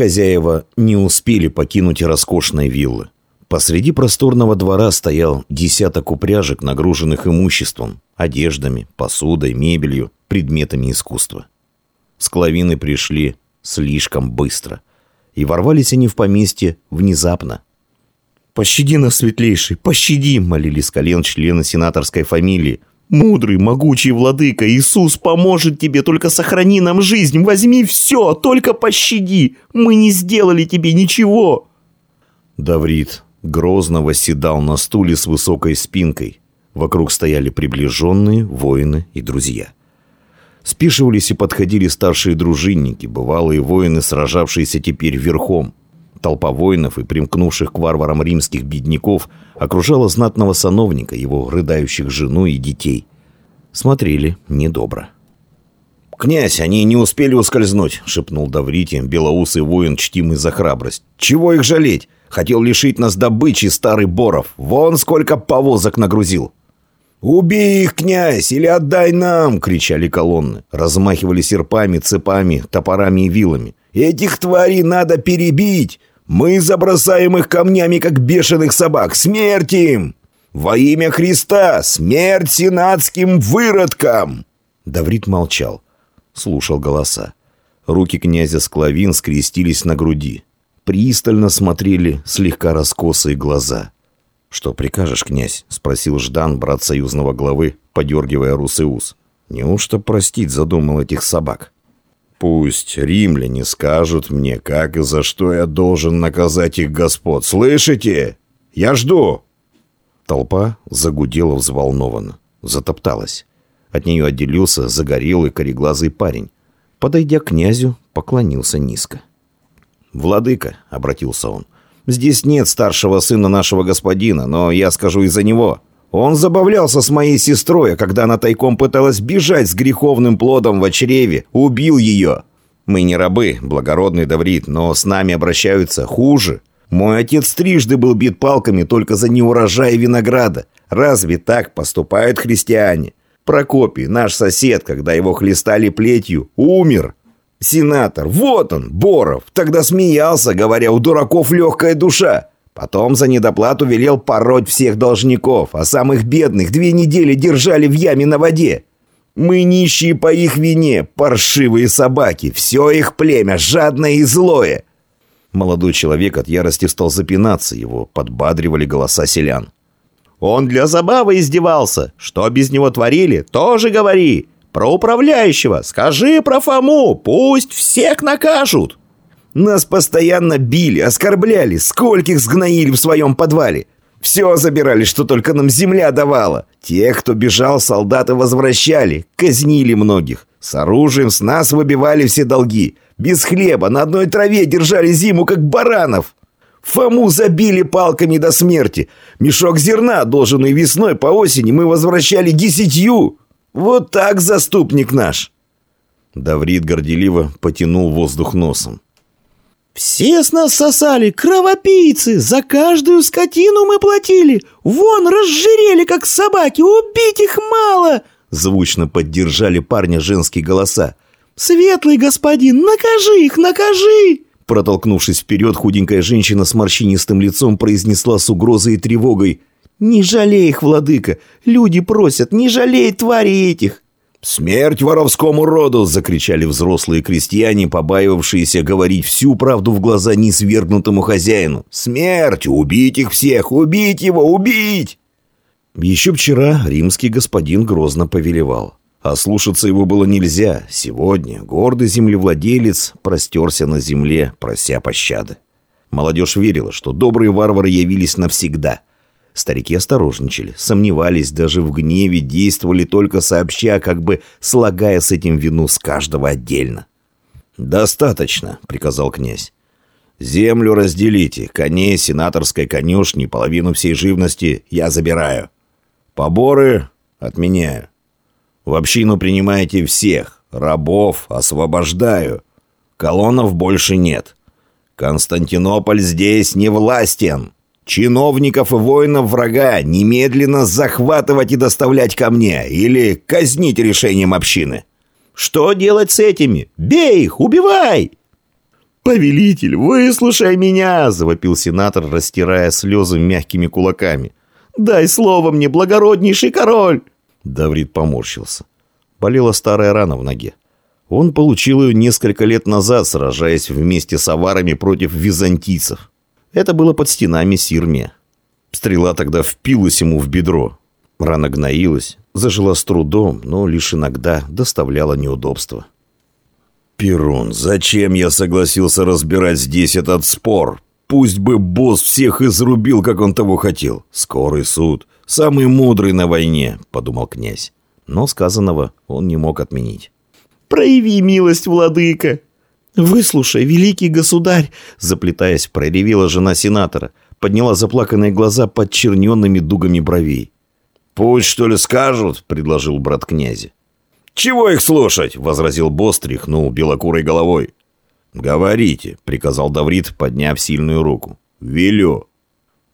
Хозяева не успели покинуть роскошной виллы. Посреди просторного двора стоял десяток упряжек, нагруженных имуществом, одеждами, посудой, мебелью, предметами искусства. Склавины пришли слишком быстро. И ворвались они в поместье внезапно. «Пощади нас, светлейший, пощади!» — молили с колен члены сенаторской фамилии. «Мудрый, могучий владыка, Иисус поможет тебе, только сохрани нам жизнь, возьми все, только пощади! Мы не сделали тебе ничего!» Даврит грозно восседал на стуле с высокой спинкой. Вокруг стояли приближенные, воины и друзья. Спешивались и подходили старшие дружинники, бывалые воины, сражавшиеся теперь верхом. Толпа воинов и примкнувших к варварам римских бедняков окружала знатного сановника, его рыдающих жену и детей. Смотрели недобро. «Князь, они не успели ускользнуть», — шепнул Даврити, белоусый воин, чтимый за храбрость. «Чего их жалеть? Хотел лишить нас добычи старый Боров. Вон сколько повозок нагрузил». «Убей их, князь, или отдай нам!» — кричали колонны. Размахивали серпами, цепами, топорами и вилами. «Этих тварей надо перебить! Мы забросаем их камнями, как бешеных собак! Смерть им! Во имя Христа! Смерть сенатским выродкам!» Даврит молчал, слушал голоса. Руки князя Склавин скрестились на груди. Пристально смотрели слегка раскосые глаза — «Что прикажешь, князь?» — спросил Ждан, брат союзного главы, подергивая русый ус. «Неужто простить задумал этих собак?» «Пусть римляне скажут мне, как и за что я должен наказать их господ. Слышите? Я жду!» Толпа загудела взволнованно, затопталась. От нее отделился загорелый кореглазый парень. Подойдя к князю, поклонился низко. «Владыка», — обратился он, — Здесь нет старшего сына нашего господина, но я скажу из-за него. Он забавлялся с моей сестрой, а когда она тайком пыталась бежать с греховным плодом в чреве, убил ее. Мы не рабы, благородный Даврит, но с нами обращаются хуже. Мой отец трижды был бит палками только за неурожай винограда. Разве так поступают христиане? Прокопий, наш сосед, когда его хлестали плетью, умер. Сенатор, вот он, Боров, тогда смеялся, говоря, у дураков легкая душа. Потом за недоплату велел пороть всех должников, а самых бедных две недели держали в яме на воде. Мы нищие по их вине, паршивые собаки, все их племя, жадное и злое. Молодой человек от ярости стал запинаться, его подбадривали голоса селян. «Он для забавы издевался. Что без него творили, тоже говори. Про управляющего скажи про Фому, пусть всех накажут. Нас постоянно били, оскорбляли, скольких сгноили в своем подвале. Все забирали, что только нам земля давала. Тех, кто бежал, солдаты возвращали, казнили многих. С оружием с нас выбивали все долги. Без хлеба на одной траве держали зиму, как баранов. Фому забили палками до смерти. Мешок зерна, долженный весной по осени, мы возвращали десятью. Вот так, заступник наш!» Даврит горделиво потянул воздух носом. «Все с нас сосали, кровопийцы! За каждую скотину мы платили! Вон, разжирели, как собаки! Убить их мало!» Звучно поддержали парня женские голоса. «Светлый господин, накажи их, накажи!» Протолкнувшись вперед, худенькая женщина с морщинистым лицом произнесла с угрозой и тревогой. «Не жалей их, владыка! Люди просят, не жалей твари этих!» «Смерть воровскому роду!» — закричали взрослые крестьяне, побаивавшиеся говорить всю правду в глаза несвергнутому хозяину. «Смерть! Убить их всех! Убить его! Убить!» Еще вчера римский господин грозно повелевал. А слушаться его было нельзя. Сегодня гордый землевладелец простерся на земле, прося пощады. Молодежь верила, что добрые варвары явились навсегда — Старики осторожничали, сомневались, даже в гневе действовали только сообща, как бы слагая с этим вину с каждого отдельно. «Достаточно», — приказал князь. «Землю разделите, коней сенаторской конюшни, половину всей живности я забираю. Поборы отменяю. В общину принимаете всех, рабов освобождаю. Колоннов больше нет. Константинополь здесь не властен». Чиновников и воинов врага немедленно захватывать и доставлять ко мне или казнить решением общины. Что делать с этими? Бей их, убивай! «Повелитель, выслушай меня!» – завопил сенатор, растирая слезы мягкими кулаками. «Дай слово мне, благороднейший король!» Даврит поморщился. Болела старая рана в ноге. Он получил ее несколько лет назад, сражаясь вместе с аварами против византийцев. Это было под стенами Сирмия. Стрела тогда впилась ему в бедро. Рана гноилась, зажила с трудом, но лишь иногда доставляла неудобства. «Перун, зачем я согласился разбирать здесь этот спор? Пусть бы босс всех изрубил, как он того хотел. Скорый суд, самый мудрый на войне», — подумал князь. Но сказанного он не мог отменить. «Прояви милость, владыка!» «Выслушай, великий государь!» Заплетаясь, проревела жена сенатора. Подняла заплаканные глаза под черненными дугами бровей. «Пусть, что ли, скажут?» — предложил брат князя. «Чего их слушать?» — возразил босс, тряхнул белокурой головой. «Говорите», — приказал Даврит, подняв сильную руку. «Велю».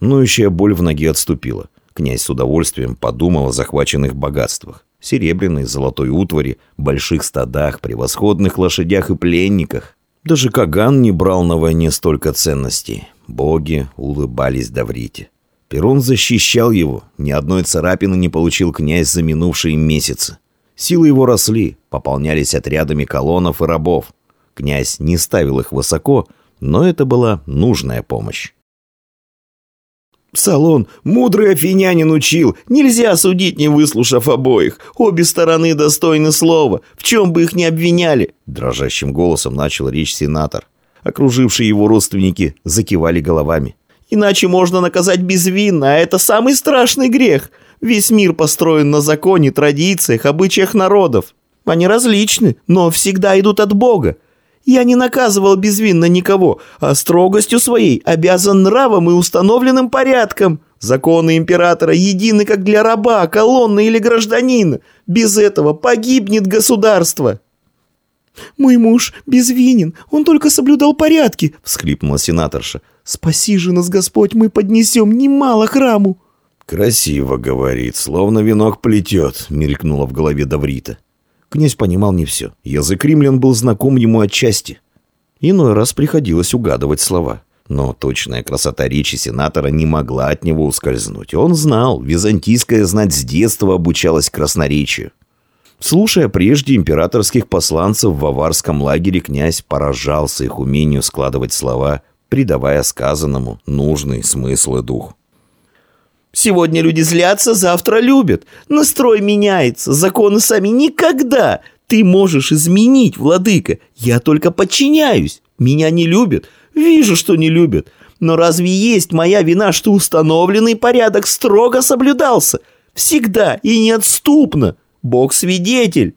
Ноющая боль в ноге отступила. Князь с удовольствием подумал о захваченных богатствах. Серебряной, золотой утвари, больших стадах, превосходных лошадях и пленниках. Даже Каган не брал на войне столько ценностей. Боги улыбались Даврите. Перун защищал его, ни одной царапины не получил князь за минувшие месяцы. Силы его росли, пополнялись отрядами колоннов и рабов. Князь не ставил их высоко, но это была нужная помощь. Салон, мудрый афинянин учил, нельзя судить, не выслушав обоих. Обе стороны достойны слова, в чем бы их ни обвиняли. Дрожащим голосом начал речь сенатор. Окружившие его родственники закивали головами. Иначе можно наказать безвинно, а это самый страшный грех. Весь мир построен на законе, традициях, обычаях народов. Они различны, но всегда идут от Бога. Я не наказывал безвинно никого, а строгостью своей обязан нравом и установленным порядком. Законы императора едины как для раба, колонны или гражданина. Без этого погибнет государство. «Мой муж безвинен, он только соблюдал порядки», — всхлипнула сенаторша. «Спаси же нас, Господь, мы поднесем немало храму». «Красиво, — говорит, — словно венок плетет», — мелькнуло в голове Даврита. Князь понимал не все. Язык римлян был знаком ему отчасти. Иной раз приходилось угадывать слова. Но точная красота речи сенатора не могла от него ускользнуть. Он знал, византийская знать с детства обучалась красноречию. Слушая прежде императорских посланцев в аварском лагере, князь поражался их умению складывать слова, придавая сказанному нужный смысл и дух. Сегодня люди злятся, завтра любят. Настрой меняется, законы сами никогда. Ты можешь изменить, владыка. Я только подчиняюсь. Меня не любят. Вижу, что не любят. Но разве есть моя вина, что установленный порядок строго соблюдался? Всегда и неотступно. Бог свидетель.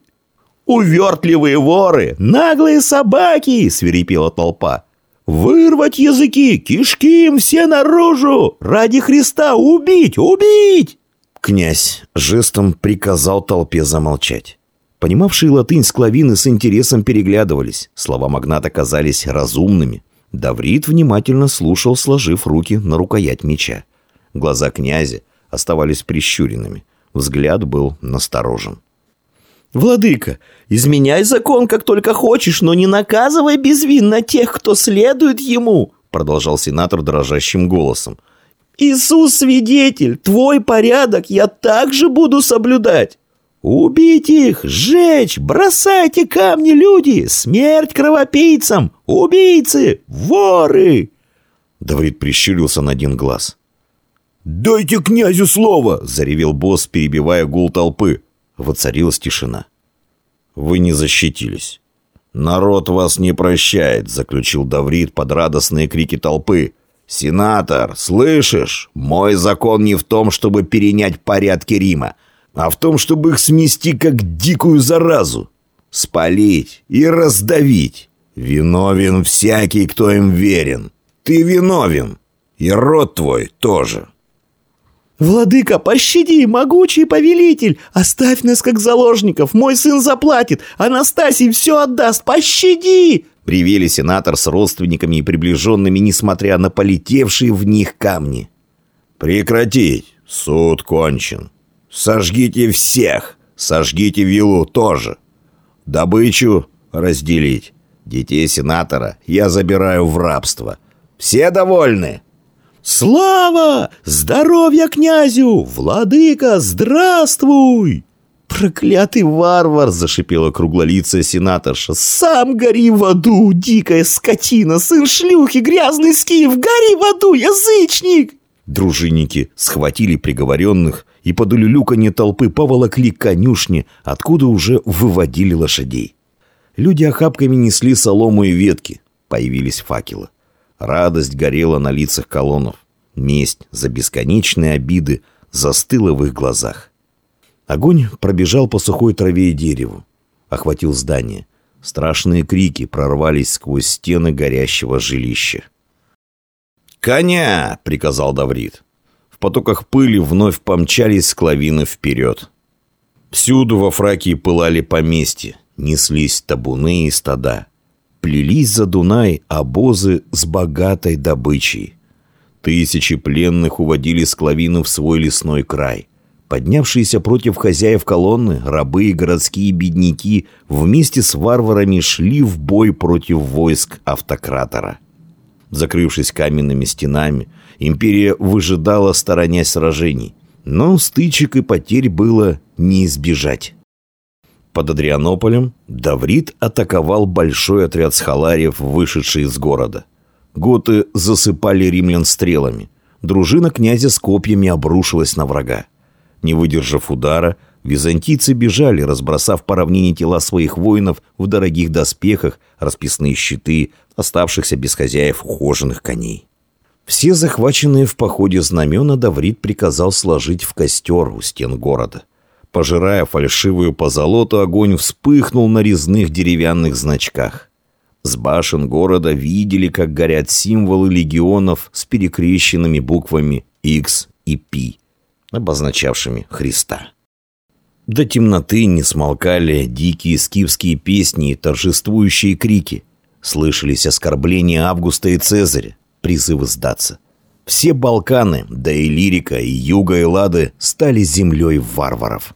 «Увертливые воры! Наглые собаки!» — свирепела толпа. Вырвать языки, кишки им все наружу! Ради Христа убить, убить!» Князь жестом приказал толпе замолчать. Понимавшие латынь склавины с интересом переглядывались. Слова магната казались разумными. Даврит внимательно слушал, сложив руки на рукоять меча. Глаза князя оставались прищуренными. Взгляд был насторожен. «Владыка, изменяй закон, как только хочешь, но не наказывай безвинно тех, кто следует ему», продолжал сенатор дрожащим голосом. «Иисус свидетель, твой порядок я также буду соблюдать. Убить их, сжечь, бросайте камни, люди, смерть кровопийцам, убийцы, воры!» Давид прищурился на один глаз. «Дайте князю слово!» – заревел босс, перебивая гул толпы. Воцарилась тишина. «Вы не защитились». «Народ вас не прощает», — заключил Даврит под радостные крики толпы. «Сенатор, слышишь? Мой закон не в том, чтобы перенять порядки Рима, а в том, чтобы их смести как дикую заразу. Спалить и раздавить. Виновен всякий, кто им верен. Ты виновен. И род твой тоже». «Владыка, пощади, могучий повелитель! Оставь нас как заложников! Мой сын заплатит! Анастасий все отдаст! Пощади!» Привели сенатор с родственниками и приближенными, несмотря на полетевшие в них камни. «Прекратить! Суд кончен! Сожгите всех! Сожгите виллу тоже! Добычу разделить! Детей сенатора я забираю в рабство. Все довольны?» «Слава! Здоровья князю! Владыка, здравствуй!» «Проклятый варвар!» — зашипела круглолицая сенаторша. «Сам гори в аду, дикая скотина! Сын шлюхи, грязный скиф! Гори в аду, язычник!» Дружинники схватили приговоренных и под улюлюканье толпы поволокли к конюшне, откуда уже выводили лошадей. Люди охапками несли солому и ветки. Появились факелы. Радость горела на лицах колоннов. Месть за бесконечные обиды застыла в их глазах. Огонь пробежал по сухой траве и дереву. Охватил здание. Страшные крики прорвались сквозь стены горящего жилища. «Коня!» — приказал Даврит. В потоках пыли вновь помчались склавины вперед. Всюду во Фракии пылали поместья, неслись табуны и стада. Плелись за Дунай обозы с богатой добычей. Тысячи пленных уводили склавину в свой лесной край. Поднявшиеся против хозяев колонны, рабы и городские бедняки вместе с варварами шли в бой против войск автократора. Закрывшись каменными стенами, империя выжидала, сторонясь сражений. Но стычек и потерь было не избежать. Под Адрианополем Даврит атаковал большой отряд схалариев, вышедший из города. Готы засыпали римлян стрелами. Дружина князя с копьями обрушилась на врага. Не выдержав удара, византийцы бежали, разбросав по равнине тела своих воинов в дорогих доспехах, расписные щиты, оставшихся без хозяев ухоженных коней. Все захваченные в походе знамена Даврит приказал сложить в костер у стен города. Пожирая фальшивую позолоту, огонь вспыхнул на резных деревянных значках. С башен города видели, как горят символы легионов с перекрещенными буквами X и P обозначавшими Христа. До темноты не смолкали дикие скифские песни и торжествующие крики. Слышались оскорбления Августа и Цезаря, призывы сдаться. Все Балканы, да и Лирика, и Юга Эллады стали землей варваров.